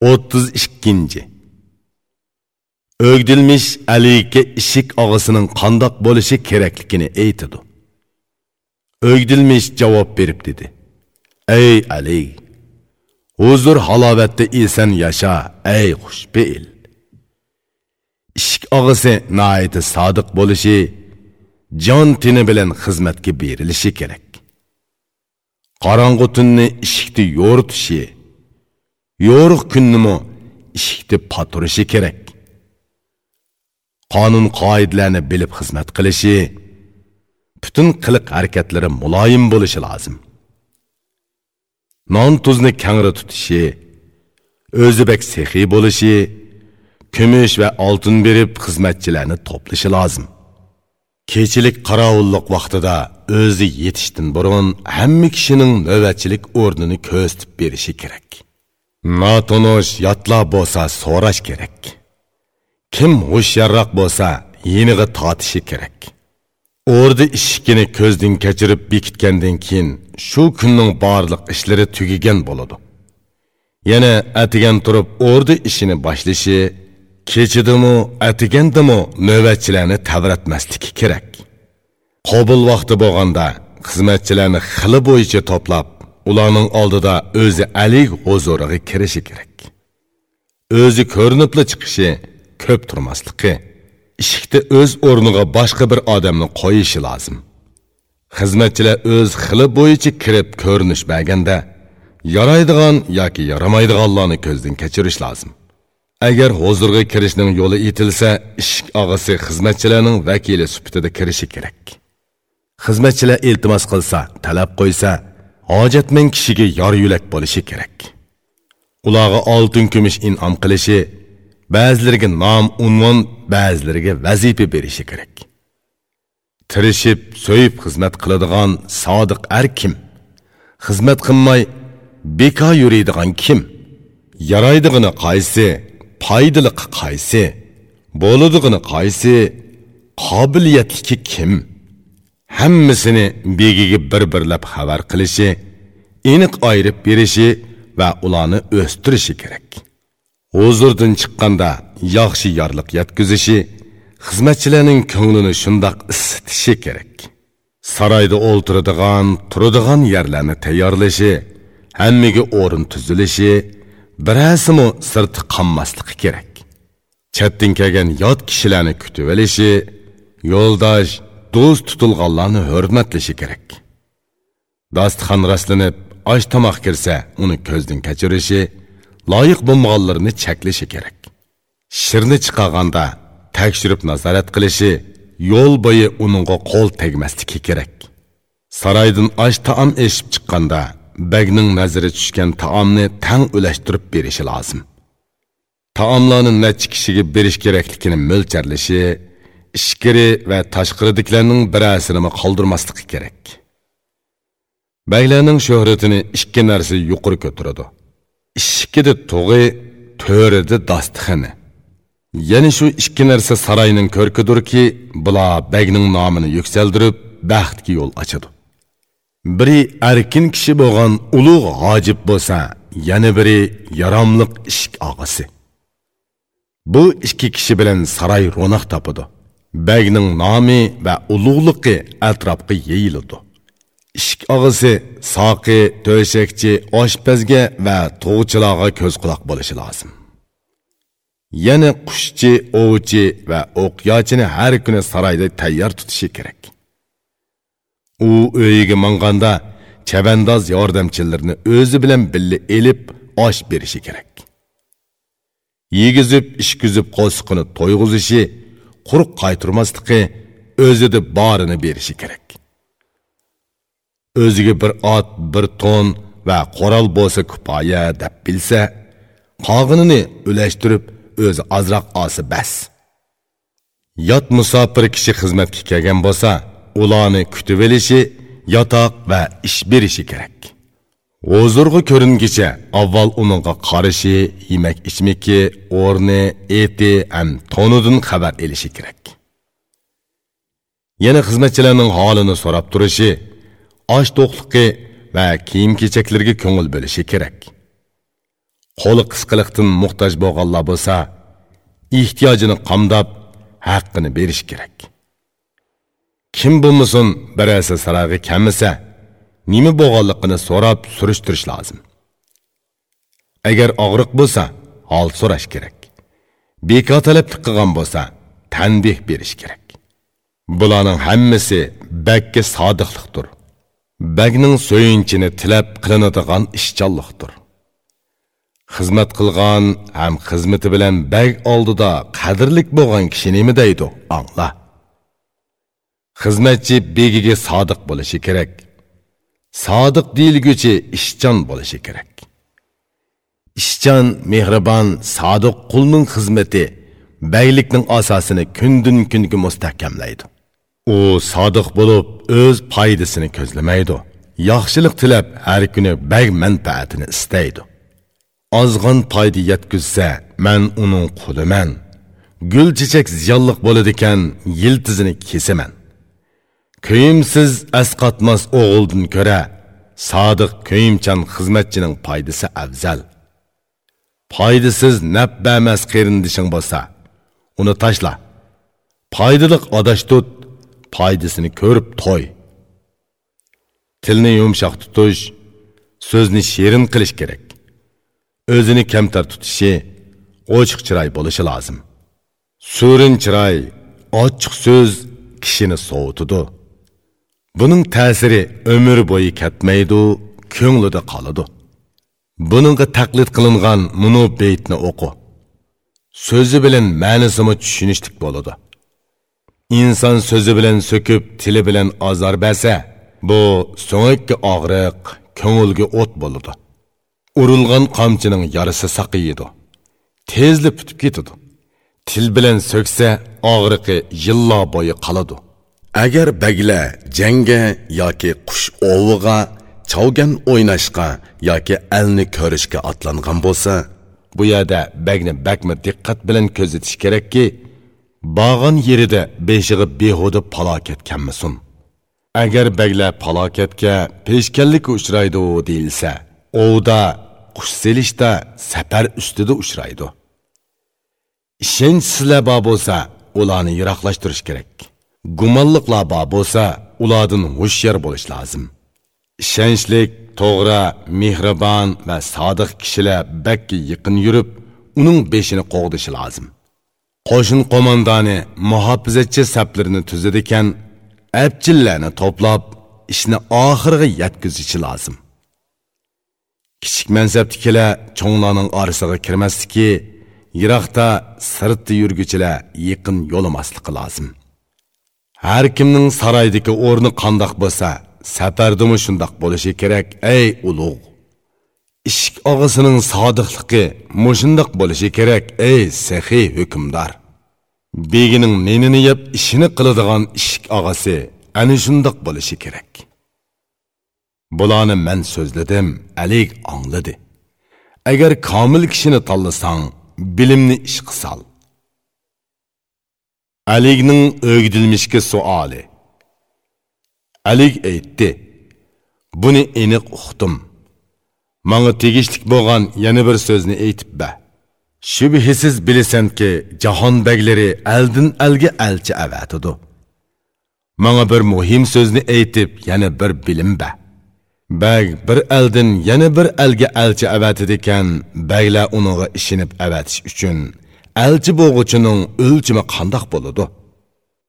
o'ttiz ikkinchi o'gdilmish alika ishik og'asining qandoq bo'lishi kerakligini aytidi o'gdilmish javob berib dedi. Ey Ali, huzur halovatda esen yasha, ey xushbeil. Ishik og'asi naiti sodiq bo'lishi, jon tini bilan xizmatga berilishi kerak. Qorong'u tunni ishikni yo'ritishi yo'riq kunnimi? Ishikni paturishi kerak. Qonun qoidalarni bilib xizmat qilishi butun qiliq harakatlari muloyim bo'lishi lozim. Non tuzni kangri tutishi o'zibek sexiy bo'lishi kumush va oltin berib xizmatchilarni to'plashi lozim. Kechilik qorovulliq vaqtida o'zi yetishdan burun hamma kishining navbatchilik o'rnini ko'rsatib berishi kerak. Notunush yatla bo'lsa so'rash kerak. Kim hushyorroq bo'lsa, yenig'i totishi kerak. o'rdi ishikini ko'zdan kechirib bekitgandan keyin shu kunning barliq ishlari tugagan bo'ladi. Yana atigan turib o'rdi ishini boshlashi, kechidimi, atigandimi navbatchilarni tavratmasligi kerak. Qabul vaqti bo'lganda xizmatchilarni xili bo'yicha to'plab ularning oldida o'zi alik huzuriga kirishi kerak. O'zi ko'rinibli chiqishi ko'p turmasligi ishikda o'z o'rniga boshqa bir odamni qo'yishi lozim. Xizmatchilar o'z xili bo'yicha kirib ko'rinish berganda yaraydigan yoki yaramaydiganlarni ko'zdan kechirish lozim. Agar huzurga kirishning yo'li etilsa ishik og'asi xizmatchilarning vakili sifatida kirishi kerak. Xizmatchilar iltimos qilsa talab qo'ysa hojatmand kishiga yor yo'lak bo'lishi kerak. Ularga oltin kumush in'om qilishi ba'zilariga nom unvon ba'zilariga vazifa berishi kerak. Tirishib so'yib xizmat qiladigan sodiq ar kim? Xizmat qilmay bekor yuradigan kim? Yaraydig'ini qaysi foydali qaysi bo'ladig'ini qaysi qobiliyatliki kim? Hammasini begiga bir birlab xabar qilishi aniq ayirib berishi va ularni o'stirishi kerak. Huzurdan chiqqanda yaxshi yorliq yetkazishi xizmatchilarning ko'nglini shundoq isitishi kerak. Saroyda o'ltiradigan turadigan yerlarni tayyorlashi hammaga o'rin tuzilishi birasimi sirti qonmasligi kerak. Chatdan kelgan yot kishilarni kutib olishi yo'ldosh do'st tutilganlarni hurmatlashi kerak. Dasturxon rastlanib osh tomoq kirsa uni ko'zdan kechirishi loyiq bo'lmaganlarni cheklashi kerak. Shirni chiqarganda tekshirib nazorat qilishi yo'l bo'yi uningga qo'l tegmasligi kerak. Saroydan osh taom eshib chiqqanda bagning nazari tushgan taomni tang ulashtirib berishi lozim. Taomlarni necha kishiga berish kerakligini mo'lcharlashi ichkari va tashqiridagilarning birasini qoldirmasligi kerak. Baylarning shohratini ikki narsa yuqori ko'taradi. Ishkida tug'i to'rida dasturxoni yana shu ikki narsa saroyning ko'rkidirki bular bagning nomini yuksaldirib baxtga yo'l ochadi. Biri erkin kishi bo'lgan ulug' hojib bo'lsa yana biri yaromliq ishk og'asi bu ikki kishi bilan saroy ro'naq topadi. Bagning nomi va ulug'liqi atrofga yeyiladi ishk og'isi soqi to'shakchi oshpazga va tug'chilarga ko'z quloq bo'lishi lozim yana qushchi ovchi va o'qyochini har kuni saroyda tayyor tutishi kerak u uyiga manganda chavandoz yordamchilarini o'zi bilan birga elib osh berishi kerak yegizib ishkizib qo'sqini to'yg'izishi quruq qayturmasligi o'zida borini berishi kerak. O'ziga bir ot bir to'n va qoral bo'lsa kifoya deb bilsa qog'inini ulashtirib o'zi ozroq olsa bas. Yot musofir kishi xizmatga kelgan bo'lsa ularni kutib olishi yotoq va ish berishi kerak. Hozirgi ko'ringicha avval uningga qarishi yemak ichmiki o'rni eti ham to'nidan xabar elishi kerak. Yana xizmatchilarning holini so'rab turishi osh to'qliqi va kiyim kechaklarga ko'ngil bo'lishi kerak. Qo'li qisqiliqdan muhtoj bo'lganlar bo'lsa ehtiyojini qamdab haqqini berish kerak. Kim bo'lmasin birasi sarag'i kamisa nima bo'lganligini so'rab surishtirish lozim. Agar og'riq bo'lsa hol so'rash kerak. Bekor talablik qilgan bo'lsa tanbeh berish kerak. Bularning hammasi bakka sodiqlikdir. Bagning so'yinchini tilab qilinadigan ishchanliqdir xizmat qilgan ham xizmati bilan bag oldida qadrlik bo'lgan kishi nima deydi? Angla xizmatchi begiga sodiq bo'lishi kerak. Sodiq deyilguchi ishchan bo'lishi kerak. Ishchan mehribon sodiq qulning xizmati baylikning asosini kundan kunga mustahkamlaydi. U sodiq bo'lib o'z foydasini ko'zlamaydi. Yaxshilik tilab har kuni bay manfaatini istaydi. Ozg'on foyda yetkazsa man uning quliman. Gul chechak ziyonliq bo'ladigan yiltizini kesaman. Kuyimsiz asqatmas o'g'ildan ko'ra sodiq ko'yimchan xizmatchining foydasi afzal. Foydasiz nab qarindishing bo'lsa uni tashla. Foydaliq odash tut foydasini ko'rib to'y. Tilni yumshoq tutish so'zni shirin qilish kerak. O'zini kamtar tutishi ochiq chiroy bo'lishi lozim. Surin chiroy ochiq so'z kishini sovutidi buning ta'siri umr bo'yi ketmaydi ko'nglida qoladi. Buningga taqlid qilingan munu beytni o'qi. So'zi bilan ma'nisimi tushunishlik bo'ladi. İnsan sözü bilan so'kib tili bilan azar bəsə, bu soğukki ağrıq, ko'ngilga o't boludu. urilgan qamçının yarısı saqiydi. Tezli pütüp getidu. til bilan söksə, ağrıqı yılla boyu qoladi. Agar bagla jangga yoki qush oviga chavgan o'ynashga yoki alni ko'rishga otlangan bo'lsa bu yerda bagni bakmi diqqat bilan ko'zatish kerakki bog'in yerida beshig'i behuda palokat kammasin agar baglar palokatga peshkanlik uchraydi deyilsa ovda qush selishda safar ustida uchraydi. Ishonchsizlar bor bo'lsa ularni yiroqlashtirish kerak. Gumonliqlar bor bo'lsa ulardan hushyor bo'lish lozim ishonchlik to'g'ri mehribon va sodiq kishilar bakka yaqin yurib uning beshini qo'g'dishi lozim qo'shin qo'mondoni muhofizatchi saplarini tuzadikan abchillarni to'plab ishni oxiriga yetkazishi lozim kichik mansabdikilar cho'nglarning orasiga kirmasligi yiroqda sirtda yurguchilar yaqin yo'lamasligi lozim har kimning saroydagi o'rni qandoq bo'lsa safardimi shundoq bo'lishi kerak ey ulug' Ishq og'asining sodiqligi mushundoq bo'lishi kerak ey saxiy hukmdor. Begining menini yeb ishini qiladigan ishq og'asi ana shundoq bo'lishi kerak. Bularni men so'zladim alik angladi agar komil kishini tanlasang bilimni ish qilsal alikning суалы. Әлік әйтті, бұны еніқ ұқтым. Маңы manga болған яны бір сөзіні әйтіп бә. ba білесен ке, жахан baglari aldin әлге әлчі avatidi manga бір мұхим сөзіні әйтіп, яны бір білім бә. Бәг бір aldin яны бір әлге әлчі avatidi ekan baglar uniga ішініп әвәтіш үшін Әлчі болғычының өлчімі қандақ болады?